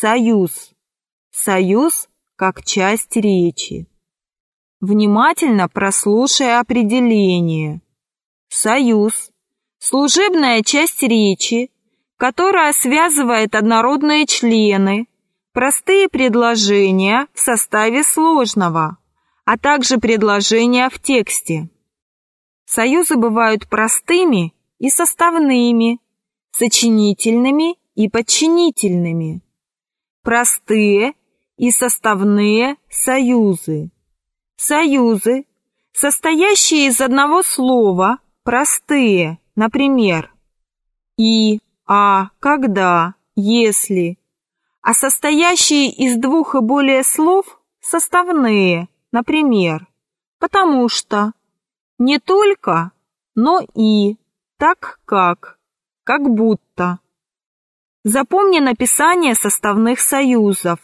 союз. Союз как часть речи. Внимательно прослушай определение. Союз – служебная часть речи, которая связывает однородные члены, простые предложения в составе сложного, а также предложения в тексте. Союзы бывают простыми и составными, сочинительными и подчинительными. Простые и составные союзы. Союзы, состоящие из одного слова, простые, например, и, а, когда, если, а состоящие из двух и более слов, составные, например, потому что, не только, но и, так как, как будто. Запомни написание составных союзов.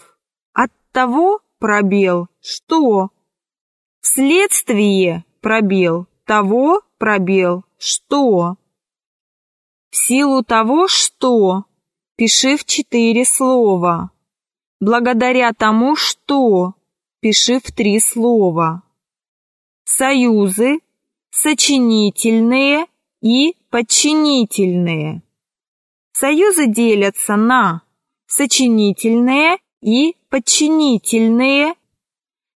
От того пробел, что. Вследствие пробел, того пробел, что. В силу того, что. Пиши в четыре слова. Благодаря тому, что. Пиши в три слова. Союзы, сочинительные и подчинительные. Союзы делятся на сочинительные и подчинительные.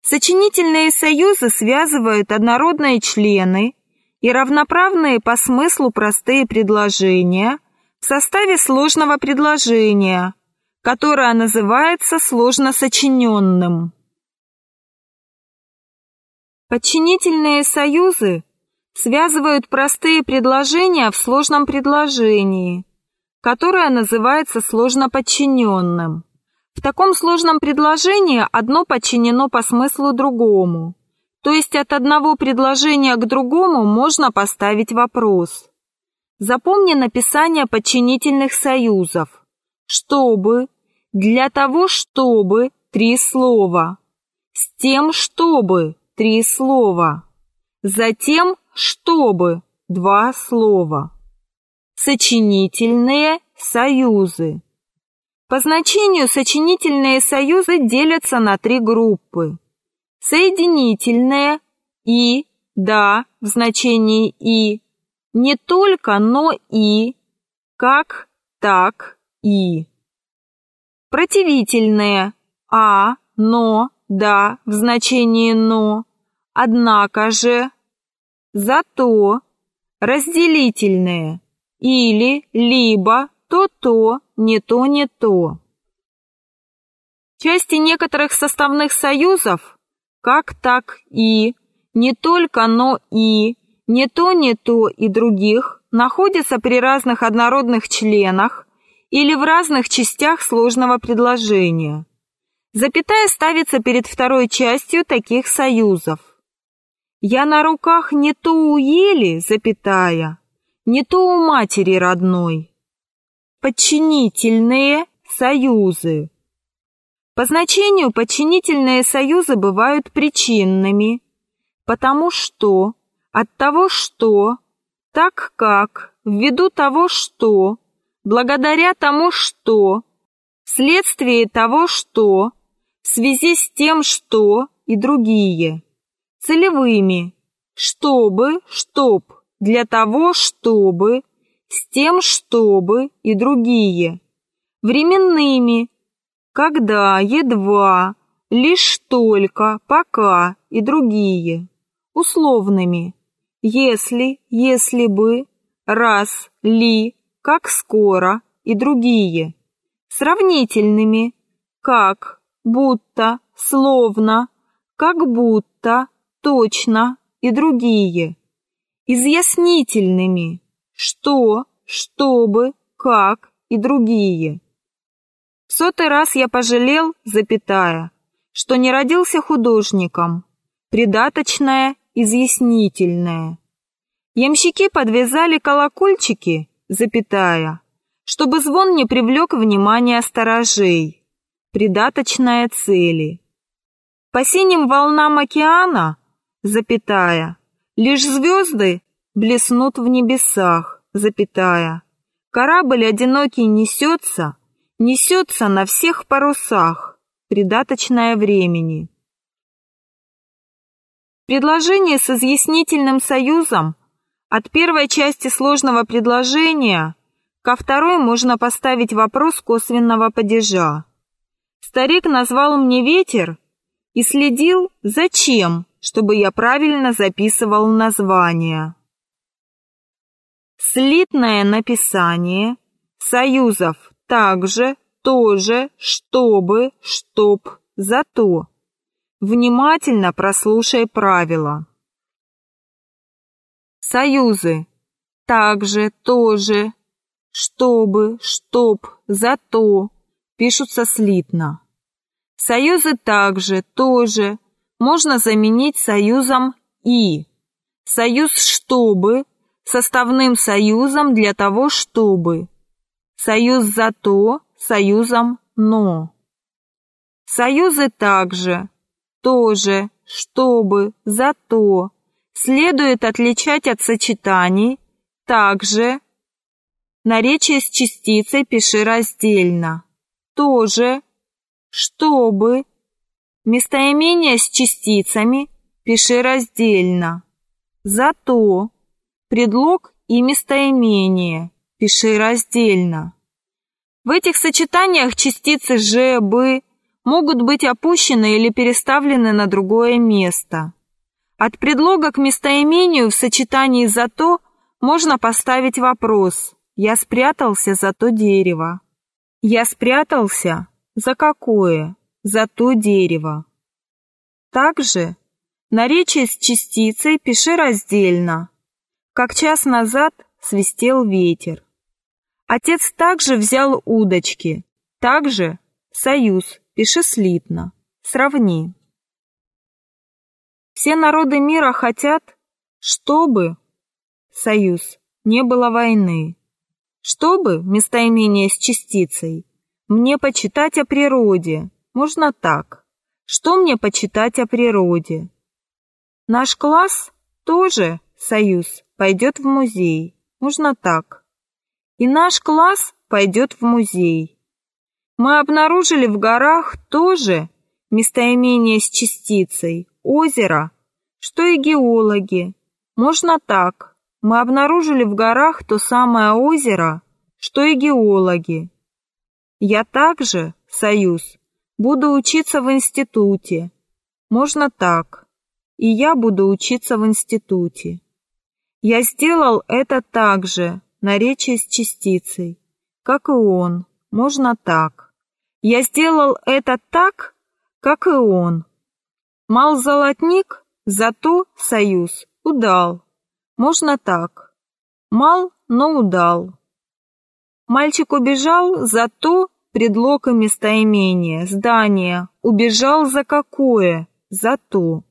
Сочинительные союзы связывают однородные члены и равноправные по смыслу простые предложения в составе сложного предложения, которое называется сложно сочиненным. Подчинительные союзы связывают простые предложения в сложном предложении – которое называется сложно подчиненным. В таком сложном предложении одно подчинено по смыслу другому, то есть от одного предложения к другому можно поставить вопрос. Запомни написание подчинительных союзов. Чтобы, для того, чтобы, три слова. С тем, чтобы, три слова. Затем, чтобы, два слова. Сочинительные союзы. По значению сочинительные союзы делятся на три группы. Соединительные и, да, в значении и, не только, но и, как, так, и. Противительные а, но, да, в значении но, однако же, зато, разделительные или, либо, то-то, не то, не то. Части некоторых составных союзов, как так и, не только, но и, не то, не то и других, находятся при разных однородных членах или в разных частях сложного предложения. Запятая ставится перед второй частью таких союзов. Я на руках не то у ели, запятая, не то у матери родной. Подчинительные союзы. По значению подчинительные союзы бывают причинными, потому что, от того что, так как, ввиду того что, благодаря тому что, вследствие того что, в связи с тем что и другие. Целевыми, чтобы, чтоб, для того, чтобы, с тем, чтобы и другие. Временными, когда, едва, лишь только, пока и другие. Условными, если, если бы, раз, ли, как скоро и другие. Сравнительными, как, будто, словно, как будто, точно и другие. Изъяснительными, что, чтобы, как и другие. В сотый раз я пожалел, запятая, что не родился художником, придаточное, изъяснительное. Ямщики подвязали колокольчики, запятая, чтобы звон не привлек внимание сторожей, придаточное цели. По синим волнам океана, запятая, лишь звезды блеснут в небесах, запятая. Корабль одинокий несется, несется на всех парусах, придаточное времени. Предложение с изъяснительным союзом от первой части сложного предложения ко второй можно поставить вопрос косвенного падежа. Старик назвал мне ветер и следил, зачем, чтобы я правильно записывал название. Слитное написание союзов также, тоже, чтобы, чтоб, зато. Внимательно прослушай правила. Союзы. Также, тоже, чтобы, чтоб, зато пишутся слитно. Союзы также, тоже можно заменить союзом «и». Союз «чтобы» составным союзом для того, чтобы. Союз «зато» союзом «но». Союзы также тоже, чтобы, зато. Следует отличать от сочетаний, также. Наречие с частицей пиши раздельно. Тоже, чтобы. Местоимение с частицами пиши раздельно. Зато. Предлог и местоимение пиши раздельно. В этих сочетаниях частицы «ж», «бы» могут быть опущены или переставлены на другое место. От предлога к местоимению в сочетании «зато» можно поставить вопрос «Я спрятался за то дерево». «Я спрятался за какое?» «За то дерево». Также наречие с частицей пиши раздельно. Как час назад свистел ветер. Отец также взял удочки. Также союз Пиши слитно. Сравни. Все народы мира хотят, чтобы, союз, не было войны. Чтобы, местоимение с частицей, мне почитать о природе. Можно так. Что мне почитать о природе? Наш класс тоже, союз, пойдет в музей. Можно так. И наш класс пойдет в музей. Мы обнаружили в горах тоже местоимение с частицей озеро, что и геологи. Можно так. Мы обнаружили в горах то самое озеро, что и геологи. Я также, Союз, буду учиться в институте. Можно так. И я буду учиться в институте. Я сделал это также, наречие с частицей, как и он. Можно так. Я сделал это так, как и он. Мал золотник, зато союз удал. Можно так. Мал, но удал. Мальчик убежал, зато предлог и местоимение, здание. Убежал за какое? За то.